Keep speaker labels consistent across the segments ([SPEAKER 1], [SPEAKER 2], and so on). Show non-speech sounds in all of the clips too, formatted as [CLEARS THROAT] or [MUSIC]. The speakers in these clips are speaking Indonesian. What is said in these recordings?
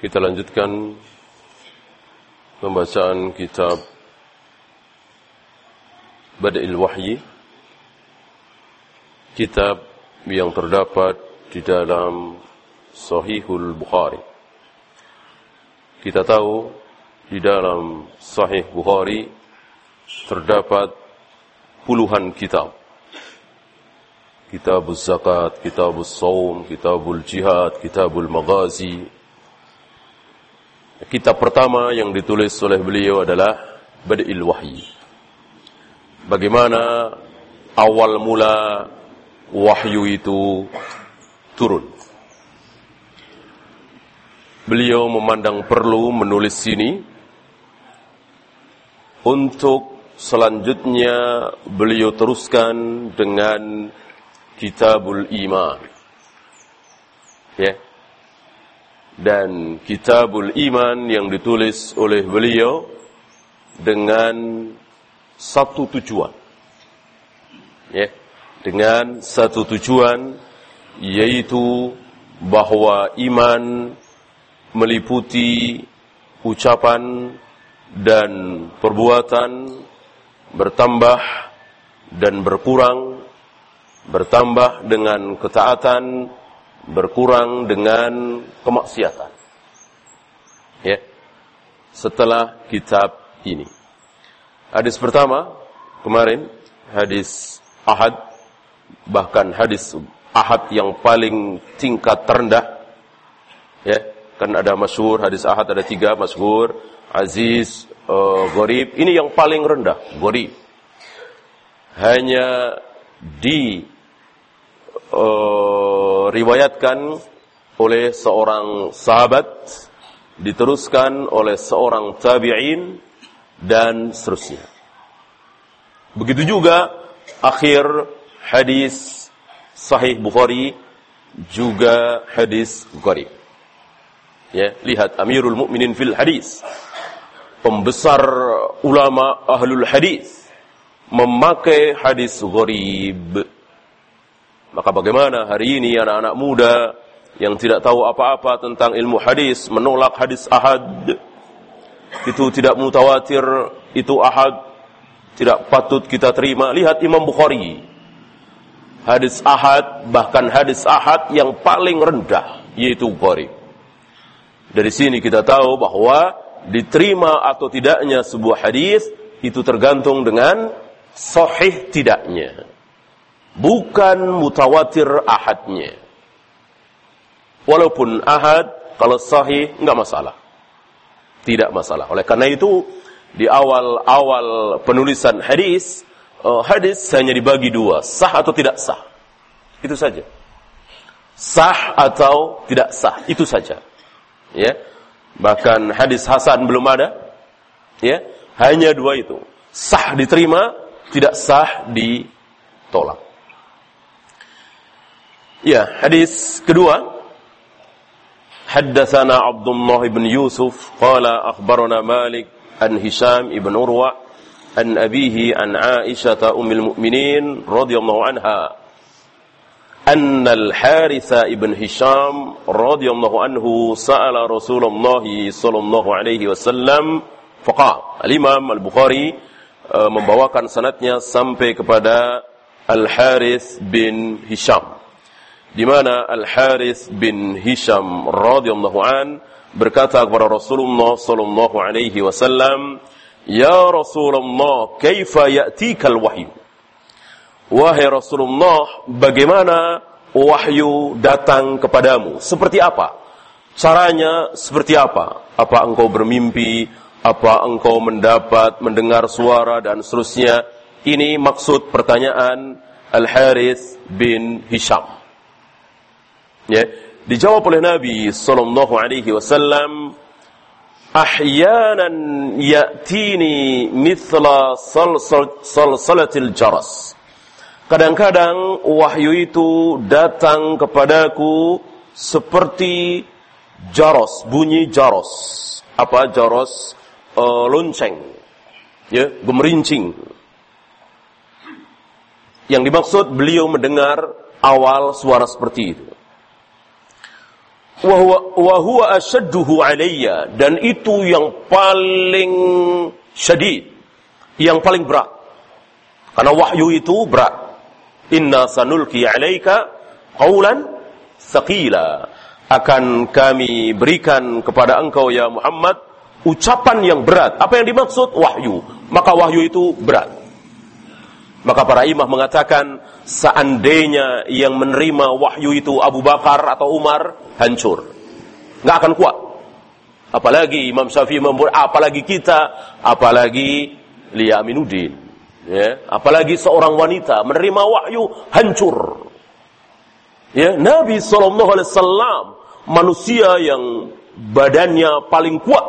[SPEAKER 1] Kita lanjutkan pembacaan kitab Bada'il Wahyi kitab yang terdapat di dalam Sahihul Bukhari. Kita tahu di dalam Sahih Bukhari terdapat puluhan kitab. Kitabul Zakat, Kitabul Saum, Kitabul Jihad, Kitabul Maghazi, Kitab pertama yang ditulis oleh beliau adalah Badil Wahyi. Bagaimana awal mula wahyu itu turun. Beliau memandang perlu menulis sini untuk selanjutnya beliau teruskan dengan Kitabul Iman. Ya. Yeah dan Kitabul Iman yang ditulis oleh beliau dengan satu tujuan. Ya, dengan satu tujuan yaitu bahwa iman meliputi ucapan dan perbuatan bertambah dan berkurang bertambah dengan ketaatan berkurang dengan kemaksiatan. Ya. Setelah kitab ini. Hadis pertama kemarin hadis Ahad bahkan hadis Ahad yang paling tingkat terendah ya kan ada masyhur hadis Ahad ada tiga masyhur Aziz uh, Gorib ini yang paling rendah Gorib hanya di uh, riwayatkan oleh seorang sahabat, diteruskan oleh seorang tabi'in dan seterusnya. Begitu juga akhir hadis sahih Bukhari juga hadis Bukhari. Ya, lihat Amirul Mukminin fil hadis. Pembesar ulama ahlul hadis memakai hadis gharib maka bagaimana hari ini anak-anak muda yang tidak tahu apa-apa tentang ilmu hadis menolak hadis ahad? Itu tidak mutawatir itu ahad. Tidak patut kita terima. Lihat Imam Bukhari. Hadis ahad bahkan hadis ahad yang paling rendah yaitu Bukhari. Dari sini kita tahu bahwa diterima atau tidaknya sebuah hadis itu tergantung dengan sahih tidaknya bukan mutawatir ahadnya. Walaupun ahad, kalau sahih, enggak masalah. Tidak masalah. Oleh karena itu, di awal-awal penulisan hadis, uh, hadis hanya dibagi dua, sah atau tidak sah. Itu saja. Sah atau tidak sah, itu saja. Ya. Bahkan hadis hasan belum ada. Ya, hanya dua itu. Sah diterima, tidak sah ditolak. Ya, hadis kedua. Haddatsana Abdullah ibn Yusuf qala akhbarana Malik an Hisham ibn Urwa an abihi an Aisyah ummul mukminin radhiyallahu anha أن الحارث ابن هشام رضي الله عنه سأل رسول الله صلى الله عليه وسلم فقال الإمام البخاري membawakan sanatnya sampai kepada Al Harith bin Hisham di mana Al Harith bin Hisham radhiyallahu an berkata kepada Rasulullah sallallahu alaihi wasallam, "Ya Rasulullah, kaifa ya'tikal wahyu?" Wahai Rasulullah, bagaimana wahyu datang kepadamu? Seperti apa? Caranya seperti apa? Apa engkau bermimpi? Apa engkau mendapat mendengar suara dan seterusnya? Ini maksud pertanyaan Al-Harith bin Hisham. Ya, dijawab oleh Nabi sallallahu alaihi wasallam, "Ahyanan ya'tini mithla salsalatil jaras." Kadang-kadang wahyu itu datang kepadaku seperti jaros, bunyi jaros. Apa jaros? Uh, lonceng. Ya, gemerincing. Yang dimaksud beliau mendengar awal suara seperti itu. Wahuwa asyadduhu alayya. Dan itu yang paling syadid. Yang paling berat. Karena wahyu itu berat. Inna sanulki alaika qawlan thaqila. Akan kami berikan kepada engkau ya Muhammad ucapan yang berat. Apa yang dimaksud? Wahyu. Maka wahyu itu berat. Maka para imam mengatakan seandainya yang menerima wahyu itu Abu Bakar atau Umar hancur. Nggak akan kuat. Apalagi Imam Syafi'i membuat apalagi kita, apalagi Lia Aminuddin ya, apalagi seorang wanita menerima wahyu hancur. Ya, Nabi Shallallahu Alaihi Wasallam manusia yang badannya paling kuat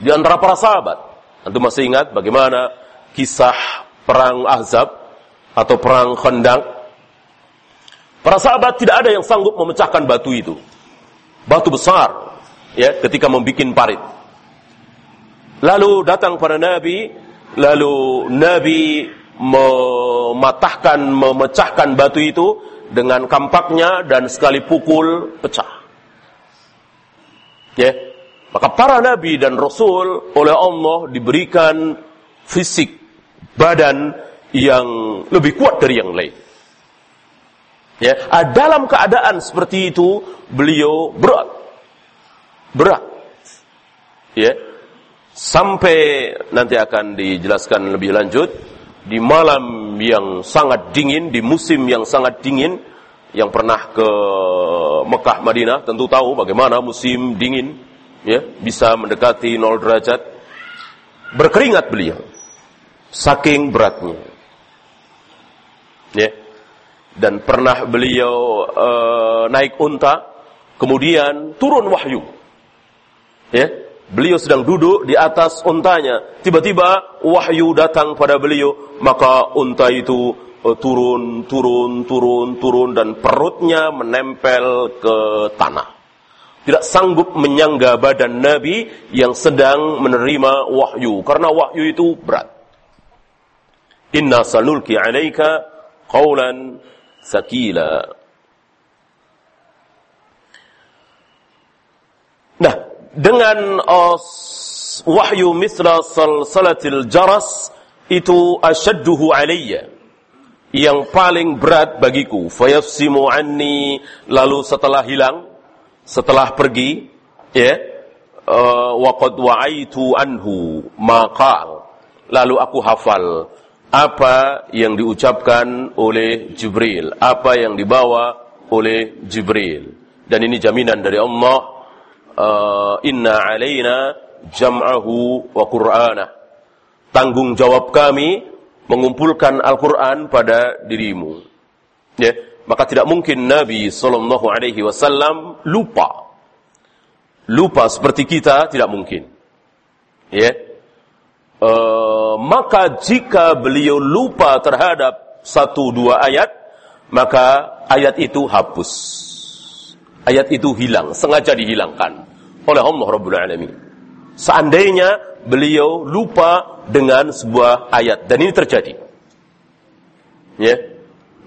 [SPEAKER 1] di antara para sahabat. Anda masih ingat bagaimana kisah perang Ahzab atau perang Khandaq? Para sahabat tidak ada yang sanggup memecahkan batu itu. Batu besar ya ketika membuat parit. Lalu datang pada Nabi Lalu Nabi mematahkan, memecahkan batu itu dengan kampaknya dan sekali pukul pecah. Ya. Maka para nabi dan rasul oleh Allah diberikan fisik badan yang lebih kuat dari yang lain. Ya, dalam keadaan seperti itu beliau berat. Berat. Ya, Sampai nanti akan dijelaskan lebih lanjut di malam yang sangat dingin, di musim yang sangat dingin, yang pernah ke Mekah Madinah tentu tahu bagaimana musim dingin ya bisa mendekati 0 derajat berkeringat beliau saking beratnya ya dan pernah beliau uh, naik unta kemudian turun wahyu ya Beliau sedang duduk di atas untanya. Tiba-tiba wahyu datang pada beliau. Maka unta itu uh, turun, turun, turun, turun. Dan perutnya menempel ke tanah. Tidak sanggup menyangga badan Nabi yang sedang menerima wahyu. Karena wahyu itu berat. Inna sanulki alaika qawlan sakila. Nah, dengan uh, wahyu misra salsalatil jaras itu asyadduhu alayya. Yang paling berat bagiku. Fayafsimu anni. Lalu setelah hilang setelah pergi ya uh, wa qad wa'aitu anhu maqal. Lalu aku hafal apa yang diucapkan oleh Jibril apa yang dibawa oleh Jibril dan ini jaminan dari Allah uh, inna alaina jam'ahu wa qur'ana. Tanggung jawab kami mengumpulkan Al-Qur'an pada dirimu. Ya, maka tidak mungkin Nabi sallallahu alaihi wasallam lupa. Lupa seperti kita tidak mungkin. Ya. Uh, maka jika beliau lupa terhadap satu dua ayat, maka ayat itu hapus ayat itu hilang, sengaja dihilangkan oleh Allah Rabbul Alamin. Seandainya beliau lupa dengan sebuah ayat dan ini terjadi. Ya.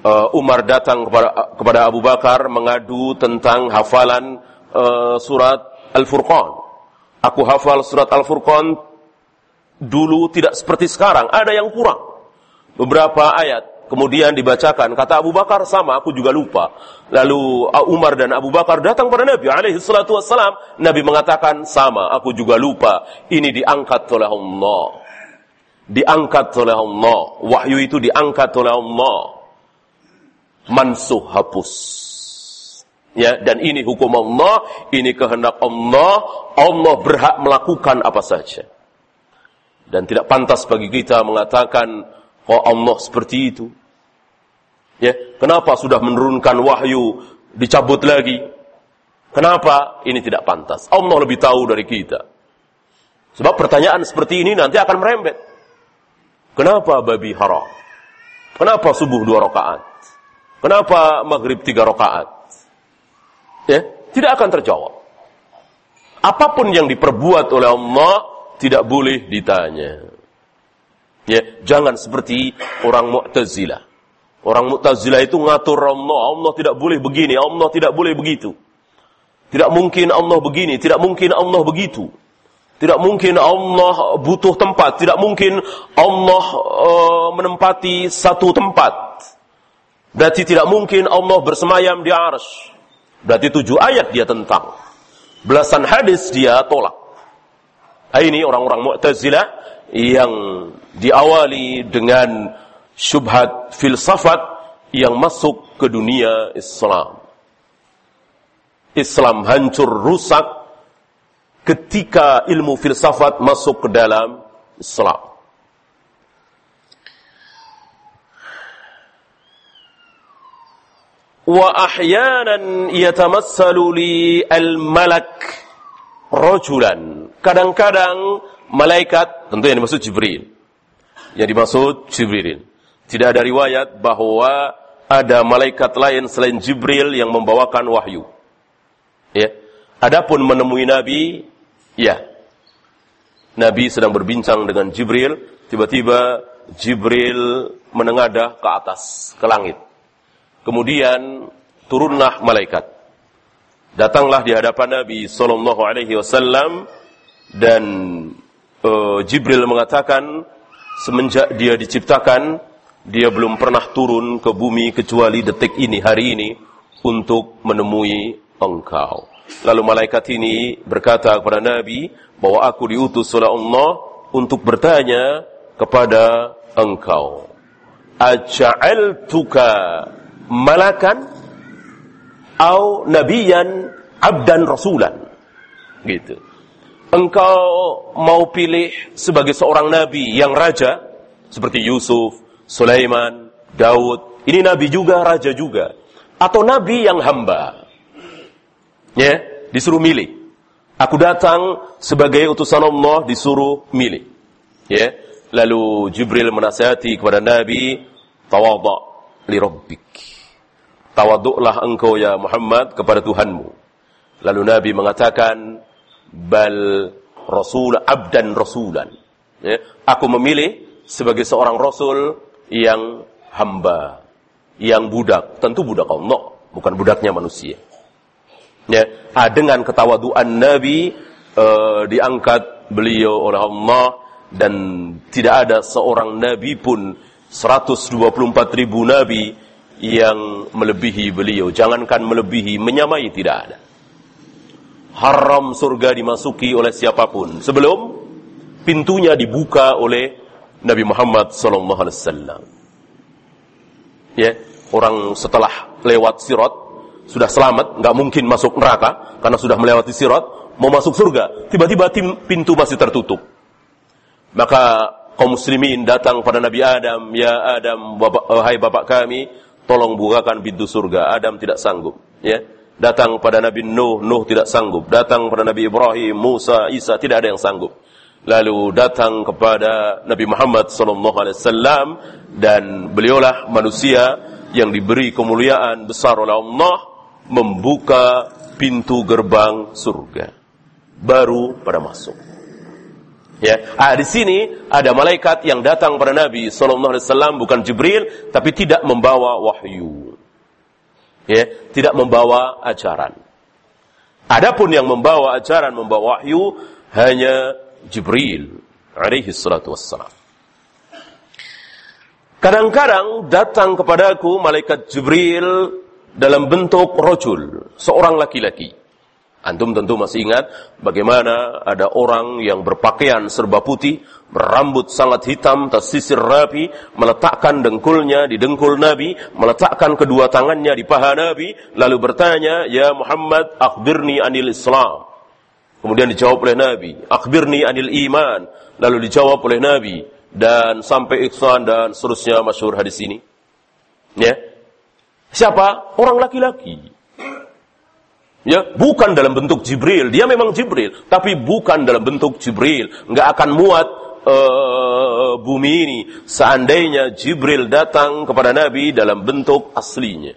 [SPEAKER 1] Uh, Umar datang kepada kepada Abu Bakar mengadu tentang hafalan uh, surat Al-Furqan. Aku hafal surat Al-Furqan dulu tidak seperti sekarang, ada yang kurang. Beberapa ayat Kemudian dibacakan, kata Abu Bakar sama, aku juga lupa. Lalu Umar dan Abu Bakar datang pada Nabi alaihi salatu wassalam. Nabi mengatakan, sama, aku juga lupa. Ini diangkat oleh Allah. Diangkat oleh Allah. Wahyu itu diangkat oleh Allah. Mansuh hapus. Ya, dan ini hukum Allah, ini kehendak Allah. Allah berhak melakukan apa saja. Dan tidak pantas bagi kita mengatakan, Oh Allah seperti itu. Ya, kenapa sudah menurunkan wahyu dicabut lagi. Kenapa? Ini tidak pantas. Allah lebih tahu dari kita. Sebab pertanyaan seperti ini nanti akan merembet. Kenapa babi haram? Kenapa subuh dua rakaat? Kenapa maghrib tiga rakaat? Ya, tidak akan terjawab. Apa pun yang diperbuat oleh Allah tidak boleh ditanya. Ya, jangan seperti orang Mu'tazilah. Orang Mu'tazilah itu ngatur Allah, Allah tidak boleh begini, Allah tidak boleh begitu. Tidak mungkin Allah begini, tidak mungkin Allah begitu. Tidak mungkin Allah butuh tempat. Tidak mungkin Allah uh, menempati satu tempat. Berarti tidak mungkin Allah bersemayam di arsh. Berarti tujuh ayat dia tentang. Belasan hadis dia tolak. Ah, ini orang-orang Mu'tazilah yang diawali dengan syubhat filsafat yang masuk ke dunia Islam. Islam hancur rusak ketika ilmu filsafat masuk ke dalam Islam. Wa ahyanan yatamassalu li al-malak rajulan. Kadang-kadang malaikat, tentu yang dimaksud Jibril. Yang dimaksud Jibril. Tidak ada riwayat bahwa ada malaikat lain selain Jibril yang membawakan wahyu. Ya. Adapun menemui Nabi Ya. Nabi sedang berbincang dengan Jibril, tiba-tiba Jibril menengadah ke atas, ke langit. Kemudian turunlah malaikat. Datanglah di hadapan Nabi sallallahu alaihi wasallam dan uh, Jibril mengatakan semenjak dia diciptakan dia belum pernah turun ke bumi kecuali detik ini hari ini untuk menemui engkau. Lalu malaikat ini berkata kepada Nabi bahwa aku diutus oleh Allah untuk bertanya kepada engkau. Aja'altuka malakan au nabiyan abdan rasulan. Gitu. Engkau mau pilih sebagai seorang nabi yang raja seperti Yusuf, Sulaiman, Daud. Ini nabi juga, raja juga. Atau nabi yang hamba. Ya, disuruh milih. Aku datang sebagai utusan Allah disuruh milih. Ya. Lalu Jibril menasihati kepada Nabi, tawadha li rabbik. Tawaduklah engkau ya Muhammad kepada Tuhanmu. Lalu Nabi mengatakan, bal rasul abdan rasulan. Ya. Aku memilih sebagai seorang rasul yang hamba, yang budak. Tentu budak Allah, bukan budaknya manusia. Ya, ah, dengan ketawaduan Nabi uh, diangkat beliau oleh Allah dan tidak ada seorang nabi pun 124 ribu nabi yang melebihi beliau. Jangankan melebihi, menyamai tidak ada. Haram surga dimasuki oleh siapa pun sebelum pintunya dibuka oleh Nabi Muhammad sallallahu alaihi wasallam. Ya, orang setelah lewat sirat sudah selamat, nggak mungkin masuk neraka karena sudah melewati sirat, mau masuk surga, tiba-tiba pintu masih tertutup. Maka kaum muslimin datang pada Nabi Adam, ya Adam, bapak, hai bapak kami, tolong bukakan pintu surga. Adam tidak sanggup, ya. Datang pada Nabi Nuh, Nuh tidak sanggup. Datang pada Nabi Ibrahim, Musa, Isa, tidak ada yang sanggup. Lalu datang kepada Nabi Muhammad SAW dan beliaulah manusia yang diberi kemuliaan besar oleh Allah membuka pintu gerbang surga. Baru pada masuk. Ya, ah, di sini ada malaikat yang datang pada Nabi Sallallahu Alaihi Wasallam bukan Jibril, tapi tidak membawa wahyu. Ya, tidak membawa ajaran. Adapun yang membawa ajaran, membawa wahyu hanya Jibril alaihi salatu wassalam. Kadang-kadang datang kepadaku malaikat Jibril dalam bentuk rojul, seorang laki-laki. Antum tentu masih ingat bagaimana ada orang yang berpakaian serba putih, berambut sangat hitam, tersisir rapi, meletakkan dengkulnya di dengkul Nabi, meletakkan kedua tangannya di paha Nabi, lalu bertanya, Ya Muhammad, akhbirni anil Islam. Kemudian dijawab oleh Nabi, akhbirni anil iman. Lalu dijawab oleh Nabi, dan sampai iksan dan seterusnya masyhur hadis ini. Ya, Siapa? Orang laki-laki. Ya, bukan dalam bentuk Jibril. Dia memang Jibril, tapi bukan dalam bentuk Jibril. Nggak akan muat uh, bumi ini seandainya Jibril datang kepada Nabi dalam bentuk aslinya.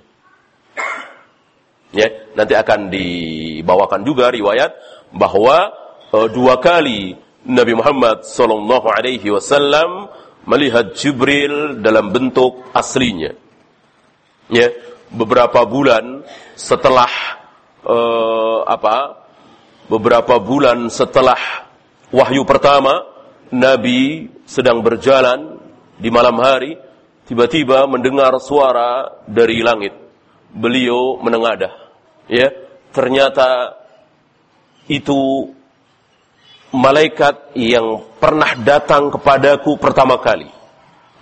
[SPEAKER 1] Ya, nanti akan dibawakan juga riwayat bahwa uh, dua kali Nabi Muhammad sallallahu alaihi wasallam melihat Jibril dalam bentuk aslinya. Ya, beberapa bulan setelah uh, apa beberapa bulan setelah wahyu pertama Nabi sedang berjalan di malam hari tiba-tiba mendengar suara dari langit. Beliau menengadah ya. Ternyata itu malaikat yang pernah datang kepadaku pertama kali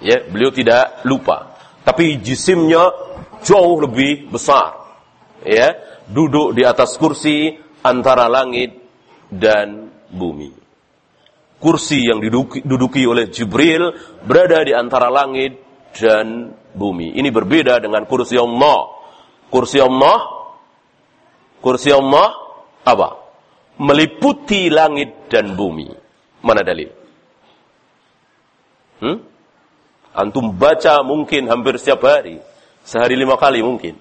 [SPEAKER 1] ya. Beliau tidak lupa. Tapi jisimnya jauh lebih besar ya. Duduk di atas kursi antara langit dan bumi. Kursi yang diduduki, diduduki oleh Jibril berada di antara langit dan bumi. Ini berbeda dengan kursi Allah. Kursi Allah, kursi Allah apa? Meliputi langit dan bumi. Mana dalil? Hmm? Antum baca mungkin hampir setiap hari. Sehari lima kali mungkin.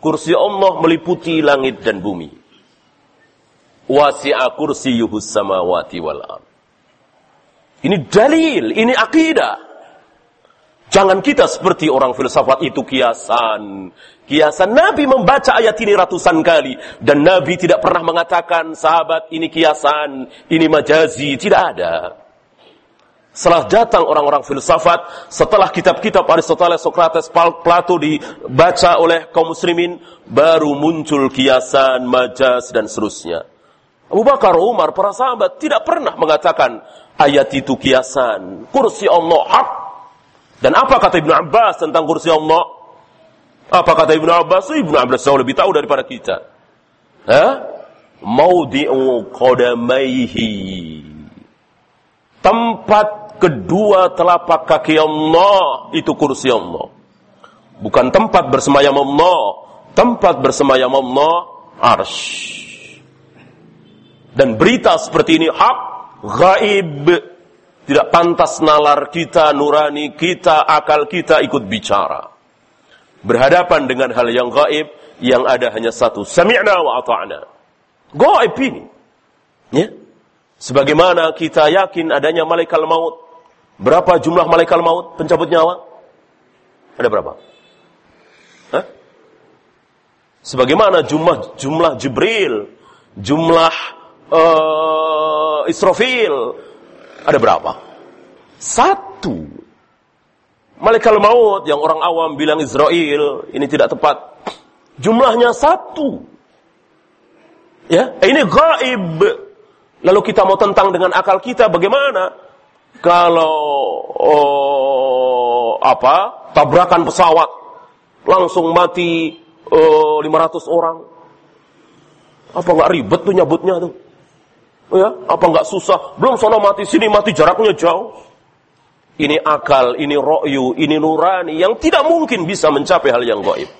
[SPEAKER 1] Kursi Allah meliputi langit dan bumi. Wasi'a kursiyuhus samawati wal ard. Ini dalil, ini akidah. Jangan kita seperti orang filsafat itu kiasan. Kiasan Nabi membaca ayat ini ratusan kali dan Nabi tidak pernah mengatakan sahabat ini kiasan, ini majazi, tidak ada. Setelah datang orang-orang filsafat, setelah kitab-kitab Aristoteles, Socrates, Plato dibaca oleh kaum muslimin, baru muncul kiasan, majas, dan seterusnya. Abu Bakar, Umar, para sahabat tidak pernah mengatakan ayat itu kiasan. Kursi Allah hak. Dan apa kata Ibnu Abbas tentang kursi Allah? Apa kata Ibnu Abbas? Ibnu Abbas jauh lebih tahu daripada kita. Hah? Maudi'u qadamaihi. Tempat kedua telapak kaki Allah itu kursi Allah. Bukan tempat bersemayam Allah, tempat bersemayam Allah arsh. Dan berita seperti ini hak, gaib, tidak pantas nalar kita, nurani kita, akal kita ikut bicara. Berhadapan dengan hal yang gaib, yang ada hanya satu. Sami'na wa ata'na. Gaib ini. Ya. Sebagaimana kita yakin adanya malaikat maut. Berapa jumlah malaikat maut pencabut nyawa? Ada berapa? Hah? Sebagaimana jumlah jumlah Jibril, jumlah uh, Israfil, ada berapa? Satu. Malaikat maut yang orang awam bilang Israel, ini tidak tepat. Jumlahnya satu. Ya, ini gaib. Lalu kita mau tentang dengan akal kita bagaimana? kalau oh, apa tabrakan pesawat langsung mati oh, 500 orang apa nggak ribet tuh nyabutnya tuh ya apa nggak susah belum sono mati sini mati jaraknya jauh ini akal ini ro'yu ini nurani yang tidak mungkin bisa mencapai hal yang gaib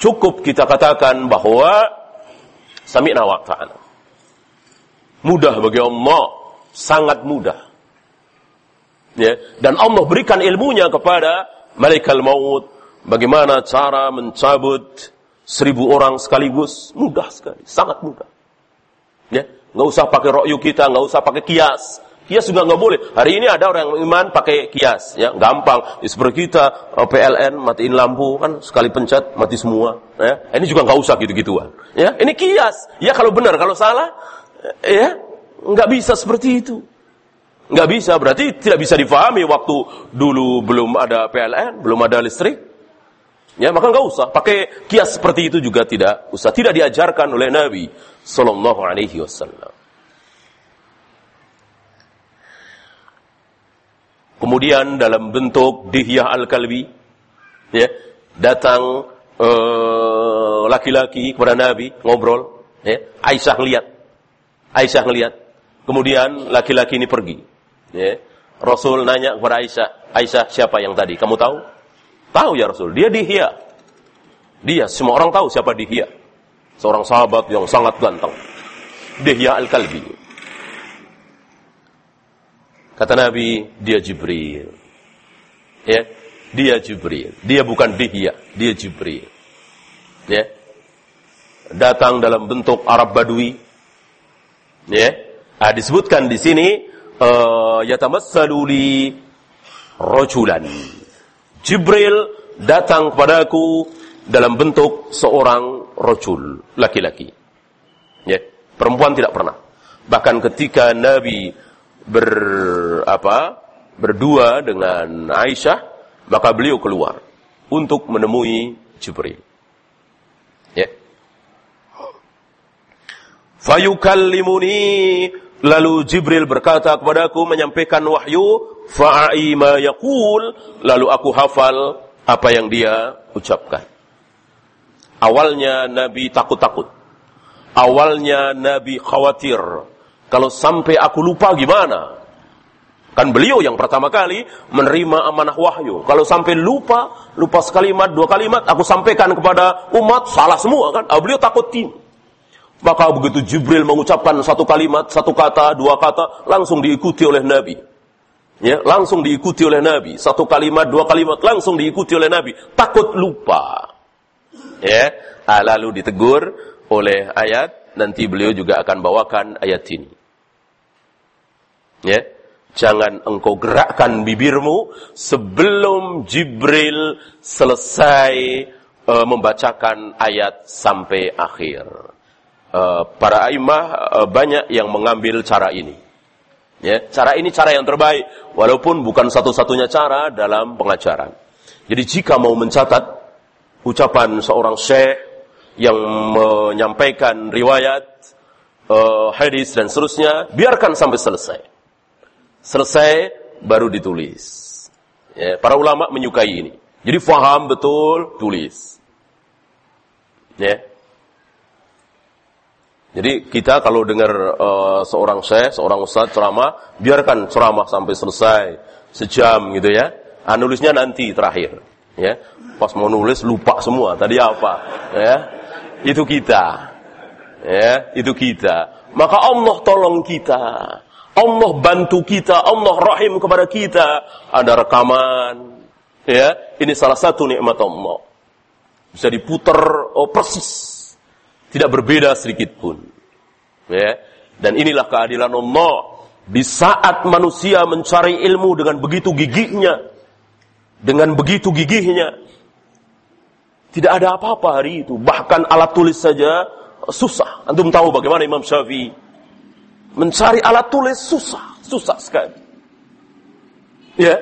[SPEAKER 1] cukup kita katakan bahwa sami'na wa ta'ala mudah bagi Allah sangat mudah Ya, dan Allah berikan ilmunya kepada malaikat maut. Bagaimana cara mencabut seribu orang sekaligus? Mudah sekali, sangat mudah. Ya, nggak usah pakai rokyu kita, nggak usah pakai kias. Kias juga nggak boleh. Hari ini ada orang yang iman pakai kias, ya gampang. Seperti kita eh, PLN matiin lampu kan sekali pencet mati semua. Ya, ini juga nggak usah gitu-gituan. Ya, ini kias. Ya kalau benar, kalau salah, ya nggak bisa seperti itu. Nggak bisa, berarti tidak bisa difahami waktu dulu belum ada PLN, belum ada listrik. Ya, maka nggak usah. Pakai kias seperti itu juga tidak usah. Tidak diajarkan oleh Nabi Sallallahu Alaihi Wasallam. Kemudian dalam bentuk dihyah al-kalbi, ya, datang eh, laki-laki uh, kepada Nabi ngobrol, ya, Aisyah ngeliat, Aisyah ngeliat. Kemudian laki-laki ini pergi. Ya. Rasul nanya kepada Aisyah, Aisyah siapa yang tadi? Kamu tahu? Tahu ya Rasul, dia dihia. Dia, semua orang tahu siapa dihia. seorang sahabat yang sangat ganteng. Dihya Al-Kalbi. Kata Nabi, dia Jibril. Ya, dia Jibril. Dia bukan Dihya, dia Jibril. Ya. Datang dalam bentuk Arab Badui. Ya. Ah, disebutkan di sini uh, yatamassalu li rajulan. Jibril datang kepadaku dalam bentuk seorang rojul, laki-laki. Ya, perempuan tidak pernah. Bahkan ketika Nabi ber apa? berdua dengan Aisyah, maka beliau keluar untuk menemui Jibril. Ya. Fayukallimuni lalu Jibril berkata kepadaku menyampaikan wahyu fa'i ma lalu aku hafal apa yang dia ucapkan. Awalnya Nabi takut-takut. Awalnya Nabi khawatir. Kalau sampai aku lupa gimana? Kan beliau yang pertama kali menerima amanah wahyu. Kalau sampai lupa, lupa sekalimat, dua kalimat, aku sampaikan kepada umat, salah semua kan. Ah, beliau takut tim. Maka begitu Jibril mengucapkan satu kalimat, satu kata, dua kata, langsung diikuti oleh Nabi. Ya, langsung diikuti oleh Nabi. Satu kalimat, dua kalimat, langsung diikuti oleh Nabi. Takut lupa. Ya, lalu ditegur oleh ayat, nanti beliau juga akan bawakan ayat ini. Ya, Jangan engkau gerakkan bibirmu sebelum Jibril selesai uh, membacakan ayat sampai akhir. Uh, para imah uh, banyak yang mengambil cara ini. Ya, cara ini cara yang terbaik, walaupun bukan satu-satunya cara dalam pengajaran. Jadi jika mau mencatat ucapan seorang syekh yang menyampaikan riwayat, uh, hadis dan seterusnya, biarkan sampai selesai selesai baru ditulis. Ya, para ulama menyukai ini. Jadi faham betul, tulis. Ya. Jadi kita kalau dengar uh, seorang syekh, seorang ustaz ceramah, biarkan ceramah sampai selesai sejam gitu ya. Ah, nanti terakhir, ya. Pas mau nulis lupa semua tadi apa, ya. Itu kita. Ya, itu kita. Maka Allah tolong kita. Allah bantu kita, Allah rahim kepada kita. Ada rekaman. Ya, ini salah satu nikmat Allah. Bisa diputar oh, persis. Tidak berbeda sedikit pun. Ya. Dan inilah keadilan Allah. Di saat manusia mencari ilmu dengan begitu gigihnya. Dengan begitu gigihnya. Tidak ada apa-apa hari itu. Bahkan alat tulis saja susah. Antum tahu bagaimana Imam Syafi'i Mencari alat tulis susah, susah sekali. Ya.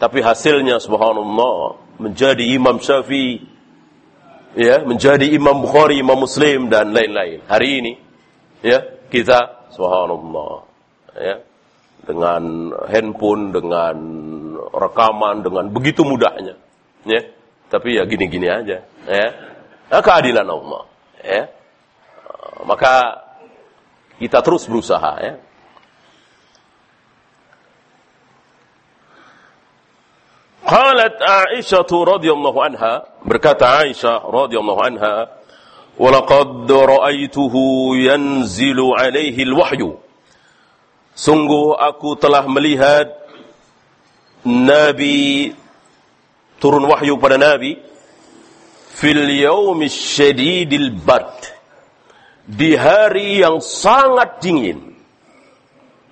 [SPEAKER 1] Tapi hasilnya subhanallah menjadi Imam Syafi'i ya, menjadi Imam Bukhari, Imam Muslim dan lain-lain. Hari ini ya, kita subhanallah ya, dengan handphone, dengan rekaman, dengan begitu mudahnya. Ya. Tapi ya gini-gini aja, ya. Nah, keadilan Allah, ya. Maka kita terus berusaha ya. Qalat Aisyah radhiyallahu anha berkata Aisyah radhiyallahu anha walaqad ra'aituhu yanzilu alaihi alwahyu Sungguh aku telah melihat Nabi turun wahyu pada Nabi fil yaumi syadidil bard di hari yang sangat dingin.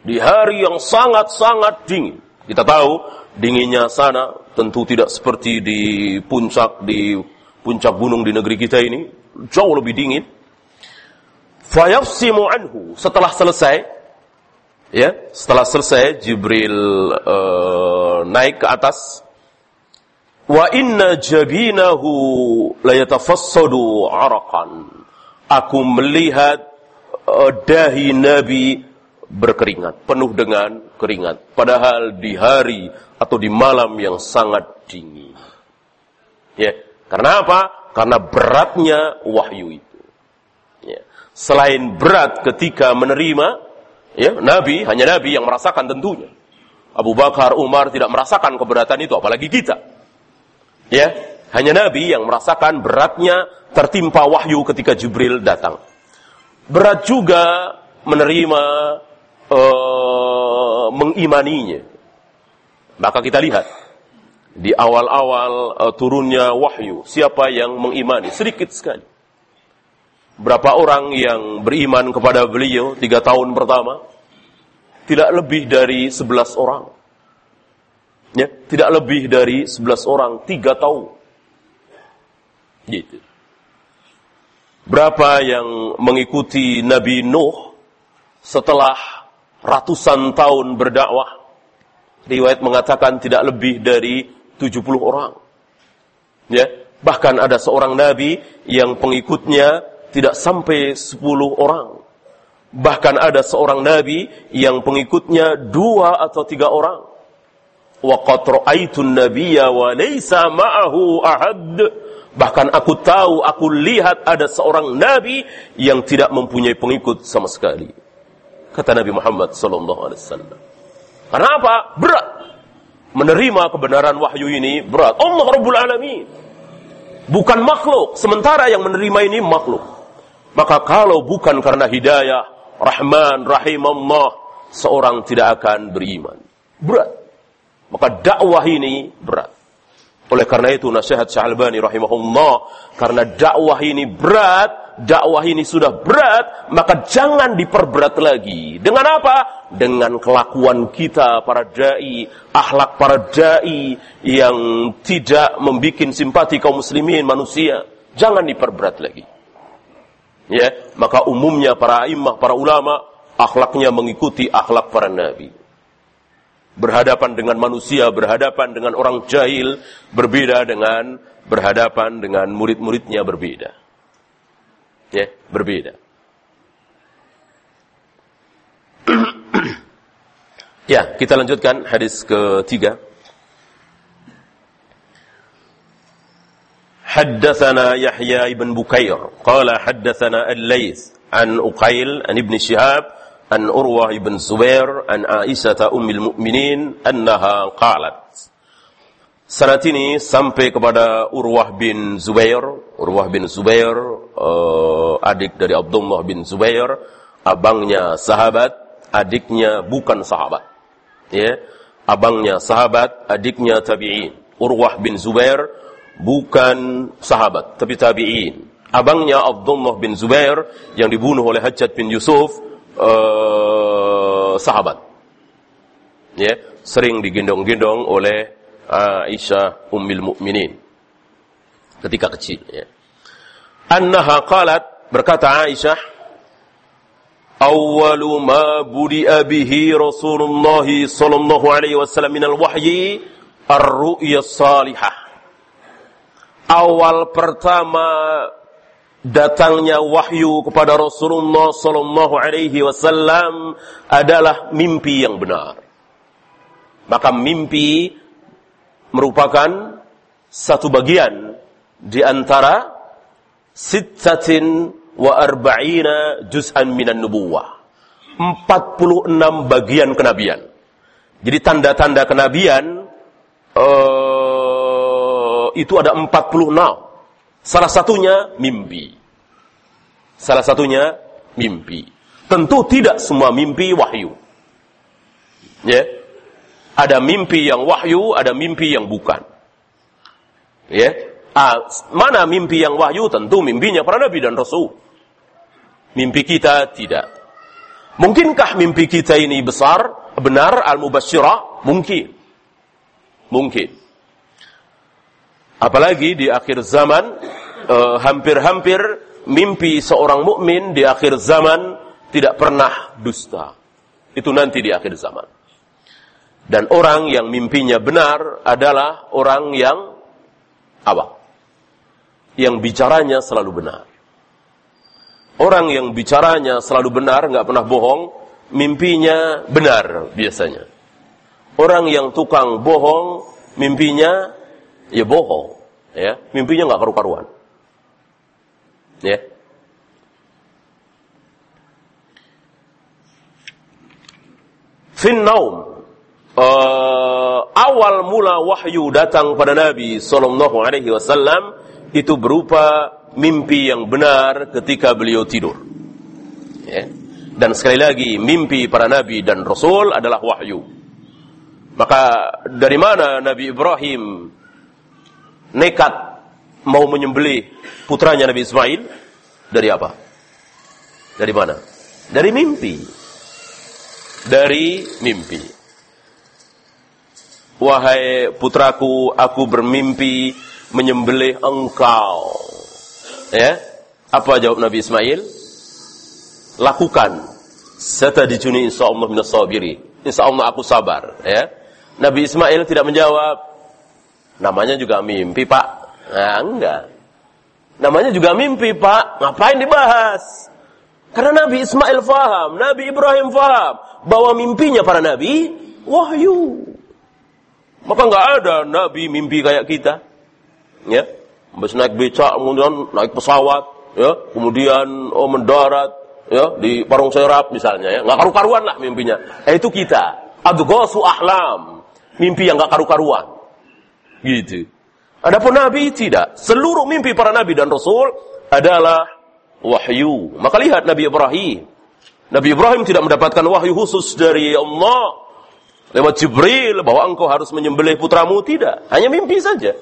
[SPEAKER 1] Di hari yang sangat-sangat dingin. Kita tahu dinginnya sana tentu tidak seperti di puncak di puncak gunung di negeri kita ini, jauh lebih dingin. Fayafsimu anhu. Setelah selesai ya, setelah selesai Jibril uh, naik ke atas. Wa inna jabinahu la yatafassadu araqan. Aku melihat uh, dahi Nabi berkeringat, penuh dengan keringat. Padahal di hari atau di malam yang sangat dingin. Ya, karena apa? Karena beratnya wahyu itu. Ya. Selain berat ketika menerima, ya Nabi hanya Nabi yang merasakan tentunya. Abu Bakar, Umar tidak merasakan keberatan itu, apalagi kita. Ya, Hanya Nabi yang merasakan beratnya tertimpa wahyu ketika Jibril datang. Berat juga menerima uh, mengimaninya. Maka kita lihat di awal-awal uh, turunnya wahyu, siapa yang mengimani? Sedikit sekali. Berapa orang yang beriman kepada beliau tiga tahun pertama? Tidak lebih dari sebelas orang. Ya, tidak lebih dari sebelas orang tiga tahun. Gitu. Berapa yang mengikuti Nabi Nuh setelah ratusan tahun berdakwah? Riwayat mengatakan tidak lebih dari 70 orang. Ya, bahkan ada seorang nabi yang pengikutnya tidak sampai 10 orang. Bahkan ada seorang nabi yang pengikutnya dua atau tiga orang. Ra'aitun nabiyya wa laysa ma'ahu ahad. Bahkan aku tahu, aku lihat ada seorang nabi yang tidak mempunyai pengikut sama sekali. Kata Nabi Muhammad sallallahu alaihi wasallam. Karena apa? Berat menerima kebenaran wahyu ini berat. Allah Rabbul Alamin. Bukan makhluk. Sementara yang menerima ini makhluk. Maka kalau bukan karena hidayah, Rahman, Rahim Allah, seorang tidak akan beriman. Berat. Maka dakwah ini berat. Oleh karena itu nasihat Syalbani rahimahullah, karena dakwah ini berat, dakwah ini sudah berat, maka jangan diperberat lagi. Dengan apa? Dengan kelakuan kita para dai, akhlak para dai yang tidak membuat simpati kaum muslimin manusia. Jangan diperberat lagi. Ya, maka umumnya para imam, para ulama akhlaknya mengikuti akhlak para nabi Berhadapan dengan manusia, berhadapan dengan orang jahil, berbeda dengan berhadapan dengan murid-muridnya berbeda ya berbeda. [CLEARS THROAT] ya, kita lanjutkan hadis ketiga. حدثنا يحيى بن بكير قال حدثنا الليث عن أقيل عن ابن شهاب an Urwah ibn Zubair an Aisyah ummul mu'minin annaha qalat Sanat ini sampai kepada Urwah bin Zubair Urwah bin Zubair uh, adik dari Abdullah bin Zubair abangnya sahabat adiknya bukan sahabat ya yeah. abangnya sahabat adiknya tabi'in Urwah bin Zubair bukan sahabat tapi tabi'in abangnya Abdullah bin Zubair yang dibunuh oleh Hajjaj bin Yusuf uh, sahabat. Ya, sering digendong-gendong oleh Aisyah ummil mukminin ketika kecil ya. Annaha qalat berkata Aisyah Awwalu ma budi'a bihi Rasulullah sallallahu alaihi wasallam minal wahyi ar-ru'ya salihah Awal pertama datangnya wahyu kepada Rasulullah sallallahu alaihi wasallam adalah mimpi yang benar. Maka mimpi merupakan satu bagian di antara sittatin wa arba'ina juz'an minan nubuwah. 46 bagian kenabian. Jadi tanda-tanda kenabian uh, itu ada 46. Salah satunya mimpi. Salah satunya mimpi. Tentu tidak semua mimpi wahyu. Ya. Ada mimpi yang wahyu, ada mimpi yang bukan. Ya. Ah, mana mimpi yang wahyu? Tentu mimpinya para nabi dan rasul. Mimpi kita tidak. Mungkinkah mimpi kita ini besar, benar, al-mubasyirah? Mungkin. Mungkin. Apalagi di akhir zaman, eh, hampir-hampir uh, mimpi seorang mukmin di akhir zaman tidak pernah dusta. Itu nanti di akhir zaman. Dan orang yang mimpinya benar adalah orang yang apa? Yang bicaranya selalu benar. Orang yang bicaranya selalu benar, nggak pernah bohong, mimpinya benar biasanya. Orang yang tukang bohong, mimpinya ya bohong, ya, mimpinya nggak karu-karuan. Ya. Fin naum uh, awal mula wahyu datang pada Nabi Sallallahu Alaihi Wasallam itu berupa mimpi yang benar ketika beliau tidur. Ya. Dan sekali lagi, mimpi para nabi dan rasul adalah wahyu. Maka dari mana Nabi Ibrahim nekat mau menyembelih putranya Nabi Ismail? Dari apa? Dari mana? Dari mimpi. Dari mimpi. Wahai putraku, aku bermimpi menyembelih engkau. Ya, apa jawab Nabi Ismail? Lakukan. Satajiduni insyaallah minas sabiri. Insyaallah aku sabar, ya. Nabi Ismail tidak menjawab. Namanya juga mimpi, Pak. Nah, enggak. Namanya juga mimpi, Pak. Ngapain dibahas? Karena Nabi Ismail faham, Nabi Ibrahim faham bahwa mimpinya para nabi wahyu. Maka enggak ada nabi mimpi kayak kita. Ya, Habis naik becak, kemudian naik pesawat, ya, kemudian oh mendarat, ya, di parung serap misalnya, ya, nggak karu-karuan lah mimpinya. Eh, itu kita, adghasu ahlam, mimpi yang nggak karu-karuan, gitu. Adapun Nabi tidak, seluruh mimpi para Nabi dan Rasul adalah wahyu. Maka lihat Nabi Ibrahim, Nabi Ibrahim tidak mendapatkan wahyu khusus dari Allah lewat Jibril bahwa engkau harus menyembelih putramu tidak, hanya mimpi saja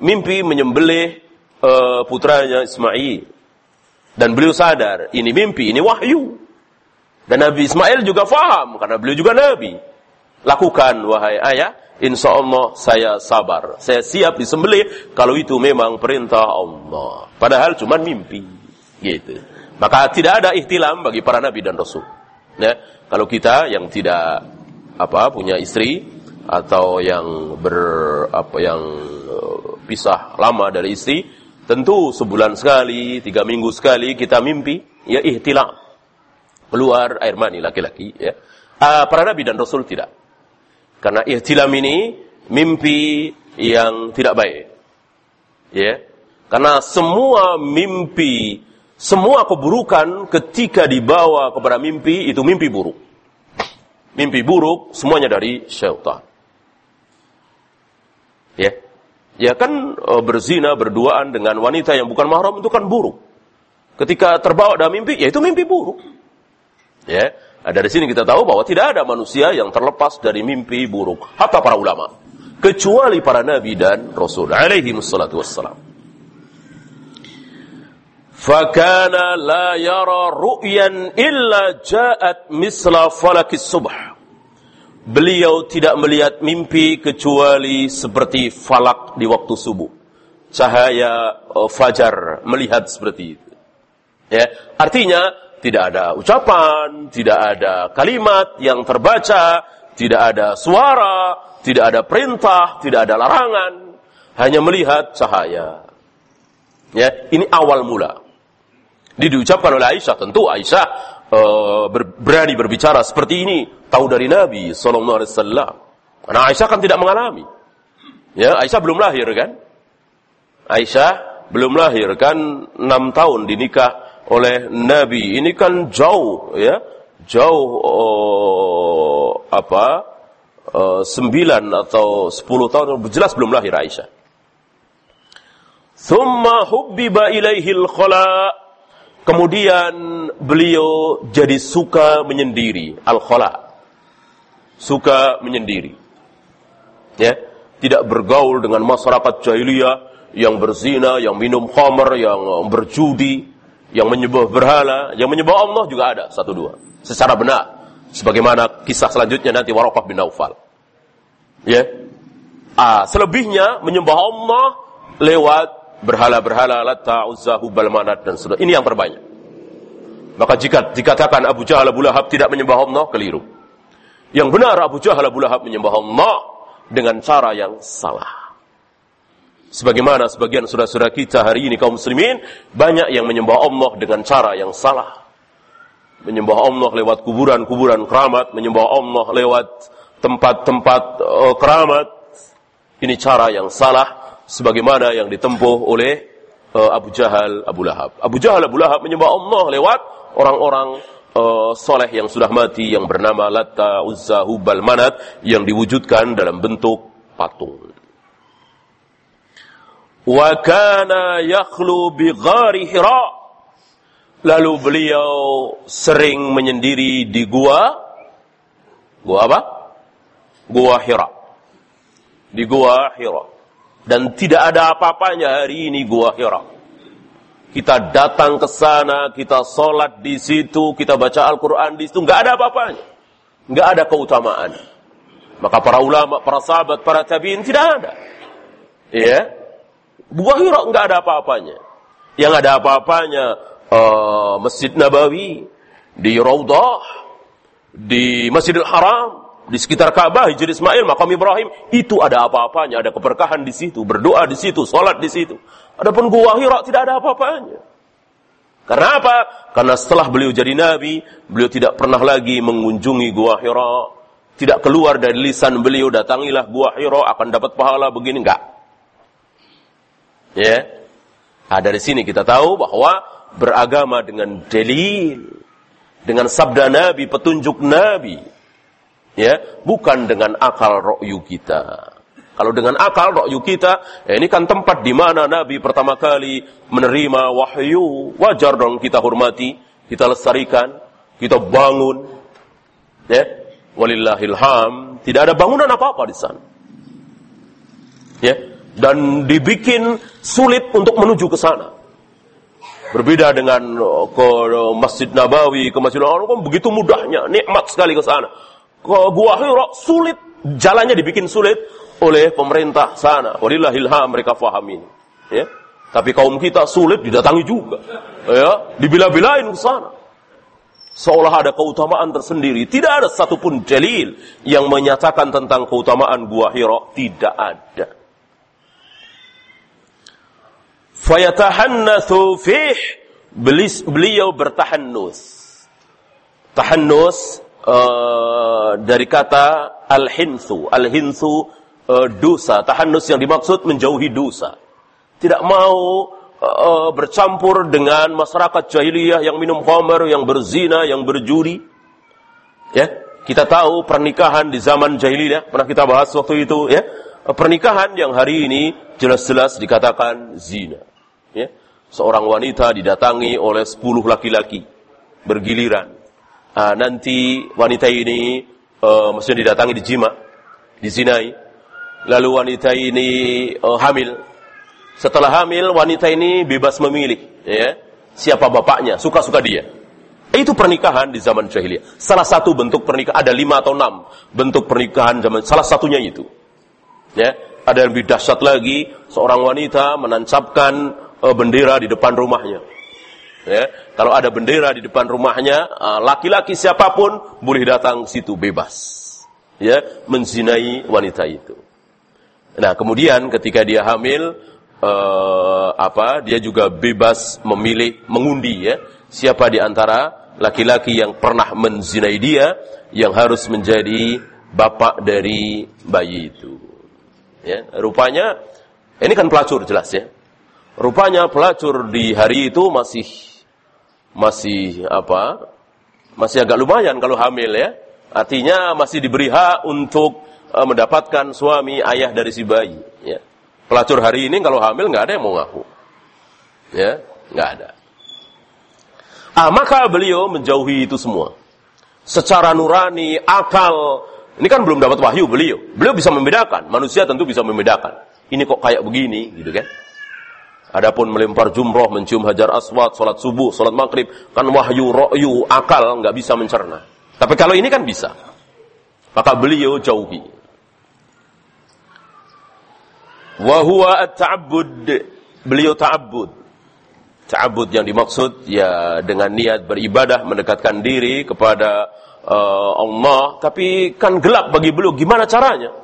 [SPEAKER 1] mimpi menyembelih uh, putranya Ismail. Dan beliau sadar, ini mimpi, ini wahyu. Dan Nabi Ismail juga faham, karena beliau juga Nabi. Lakukan, wahai ayah, insya Allah saya sabar. Saya siap disembelih, kalau itu memang perintah Allah. Padahal cuma mimpi. Gitu. Maka tidak ada ihtilam bagi para Nabi dan Rasul. Ya, kalau kita yang tidak apa punya istri atau yang ber apa yang pisah lama dari istri, tentu sebulan sekali, tiga minggu sekali kita mimpi, ya ihtilam. Keluar air mani laki-laki, ya. Uh, para nabi dan rasul tidak. Karena ihtilam ini mimpi yang tidak baik. Ya. Karena semua mimpi, semua keburukan ketika dibawa kepada mimpi itu mimpi buruk. Mimpi buruk semuanya dari syaitan. Ya. Ya kan e, berzina berduaan dengan wanita yang bukan mahram itu kan buruk. Ketika terbawa dalam mimpi, ya itu mimpi buruk. Ya, nah, dari sini kita tahu bahwa tidak ada manusia yang terlepas dari mimpi buruk. Hatta para ulama. Kecuali para nabi dan rasul. Alaihi wassalatu wassalam. Fakana la yara ru'yan illa ja'at misla falakis beliau tidak melihat mimpi kecuali seperti falak di waktu subuh. Cahaya uh, fajar melihat seperti itu. Ya, artinya tidak ada ucapan, tidak ada kalimat yang terbaca, tidak ada suara, tidak ada perintah, tidak ada larangan, hanya melihat cahaya. Ya, ini awal mula. Ini diucapkan oleh Aisyah, tentu Aisyah ber, berani berbicara seperti ini tahu dari Nabi Sallallahu Alaihi Wasallam. Karena Aisyah kan tidak mengalami. Ya, Aisyah belum lahir kan? Aisyah belum lahir kan enam tahun dinikah oleh Nabi. Ini kan jauh ya, jauh oh, apa uh, sembilan atau sepuluh tahun jelas belum lahir Aisyah. Thumma hubbiba ilaihil khala Kemudian beliau jadi suka menyendiri, al-khala. Suka menyendiri. Ya, tidak bergaul dengan masyarakat jahiliyah yang berzina, yang minum khamr, yang berjudi, yang menyembah berhala, yang menyembah Allah juga ada satu dua. Secara benar. Sebagaimana kisah selanjutnya nanti Waraqah bin Naufal. Ya. Ah, selebihnya menyembah Allah lewat berhala-berhala Latta, Uzza, Hubal, Manat dan seterusnya. Ini yang terbanyak. Maka jika dikatakan Abu Jahal Abu Lahab tidak menyembah Allah, keliru. Yang benar Abu Jahal Abu Lahab menyembah Allah dengan cara yang salah. Sebagaimana sebagian saudara-saudara kita hari ini kaum muslimin banyak yang menyembah Allah dengan cara yang salah. Menyembah Allah lewat kuburan-kuburan keramat, menyembah Allah lewat tempat-tempat uh, keramat. Ini cara yang salah sebagaimana yang ditempuh oleh uh, Abu Jahal, Abu Lahab. Abu Jahal, Abu Lahab menyembah Allah lewat orang-orang uh, soleh yang sudah mati yang bernama Latta Uzza Hubal Manat yang diwujudkan dalam bentuk patung. Wa kana yakhlu bi ghari Hira. Lalu beliau sering menyendiri di gua gua apa? Gua Hira. Di gua Hira. Dan tidak ada apa-apanya hari ini gua Hira. Kita datang ke sana, kita sholat di situ, kita baca Al-Quran di situ, nggak ada apa-apanya. Nggak ada keutamaan. Maka para ulama, para sahabat, para tabiin tidak ada. Ya, Gua Hira nggak ada apa-apanya. Yang ada apa-apanya uh, Masjid Nabawi, di Raudah, di Masjidil Haram, di sekitar Ka'bah, Hijri Ismail, makam Ibrahim, itu ada apa-apanya, ada keberkahan di situ, berdoa di situ, sholat di situ. Adapun gua Hira tidak ada apa-apanya. Karena apa? Karena setelah beliau jadi nabi, beliau tidak pernah lagi mengunjungi gua Hira. Tidak keluar dari lisan beliau, datangilah gua Hira akan dapat pahala begini enggak. Ya. Nah, dari sini kita tahu bahwa beragama dengan dalil, dengan sabda Nabi, petunjuk Nabi, ya, bukan dengan akal rokyu kita. Kalau dengan akal rokyu kita, ya ini kan tempat di mana Nabi pertama kali menerima wahyu, wajar dong kita hormati, kita lestarikan, kita bangun, ya, walillahilham, tidak ada bangunan apa-apa di sana. Ya, dan dibikin sulit untuk menuju ke sana. Berbeda dengan uh, ke uh, Masjid Nabawi, ke Masjid Nabawi, kan begitu mudahnya, nikmat sekali ke sana. Ke Gua Hira sulit, jalannya dibikin sulit oleh pemerintah sana. Walillahilham mereka faham ini. Ya. Tapi kaum kita sulit didatangi juga. Ya, dibila-bilain ke sana. Seolah ada keutamaan tersendiri. Tidak ada satupun dalil yang menyatakan tentang keutamaan Gua Hira. Tidak ada. Fayatahannathu fih. Beliau bertahannus tahannus uh, dari kata al-hinsu al-hinsu uh, dosa. Tahannus yang dimaksud menjauhi dosa. Tidak mau uh, bercampur dengan masyarakat jahiliyah yang minum khamr yang berzina yang berjudi. Ya kita tahu pernikahan di zaman jahiliyah. Pernah kita bahas waktu itu ya. Pernikahan yang hari ini jelas-jelas dikatakan zina Ya. Seorang wanita didatangi oleh sepuluh laki-laki bergiliran. Uh, nanti wanita ini uh, maksudnya didatangi di jima, dizinai. Lalu wanita ini uh, hamil. Setelah hamil, wanita ini bebas memilih, ya, siapa bapaknya, suka-suka dia. Itu pernikahan di zaman jahiliyah. Salah satu bentuk pernikahan ada lima atau enam bentuk pernikahan zaman. Salah satunya itu. Ya, ada yang lebih dahsyat lagi, seorang wanita menancapkan uh, bendera di depan rumahnya. Ya, kalau ada bendera di depan rumahnya, eh, laki-laki siapa pun boleh datang situ bebas. Ya, menzinai wanita itu. Nah, kemudian ketika dia hamil, uh, apa? Dia juga bebas memilih, mengundi ya, siapa di antara laki-laki yang pernah menzinai dia yang harus menjadi bapak dari bayi itu. Ya, rupanya ini kan pelacur jelas ya. Rupanya pelacur di hari itu masih masih apa? Masih agak lumayan kalau hamil ya. Artinya masih diberi hak untuk uh, mendapatkan suami ayah dari si bayi. Ya. Pelacur hari ini kalau hamil nggak ada yang mau ngaku. Ya, nggak ada. Ah, maka beliau menjauhi itu semua. Secara nurani, akal, ini kan belum dapat wahyu beliau. Beliau bisa membedakan, manusia tentu bisa membedakan. Ini kok kayak begini, gitu kan? Adapun melempar jumroh, mencium hajar aswad, sholat subuh, sholat maghrib, kan wahyu, ro'yu, akal nggak bisa mencerna. Tapi kalau ini kan bisa. Maka beliau jauhi. Wahuwa at-ta'abbud. Beliau ta'abbud. Ta'abbud yang dimaksud ya dengan niat beribadah, mendekatkan diri kepada uh, Allah. Tapi kan gelap bagi beliau. Gimana caranya?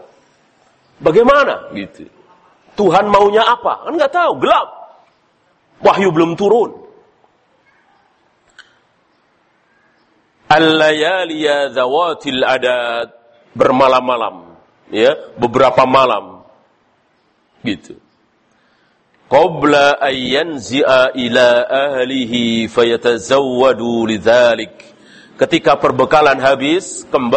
[SPEAKER 1] Bagaimana? Gitu. Tuhan maunya apa? Kan nggak tahu, gelap. Wahyu belum turun. Al-layaliya zawatil adat bermalam-malam, ya, beberapa malam. Gitu. Qabla ayyanzi'a ila ahlihi fayatazawwadu lidzalik. ketika perbekalan habis kembali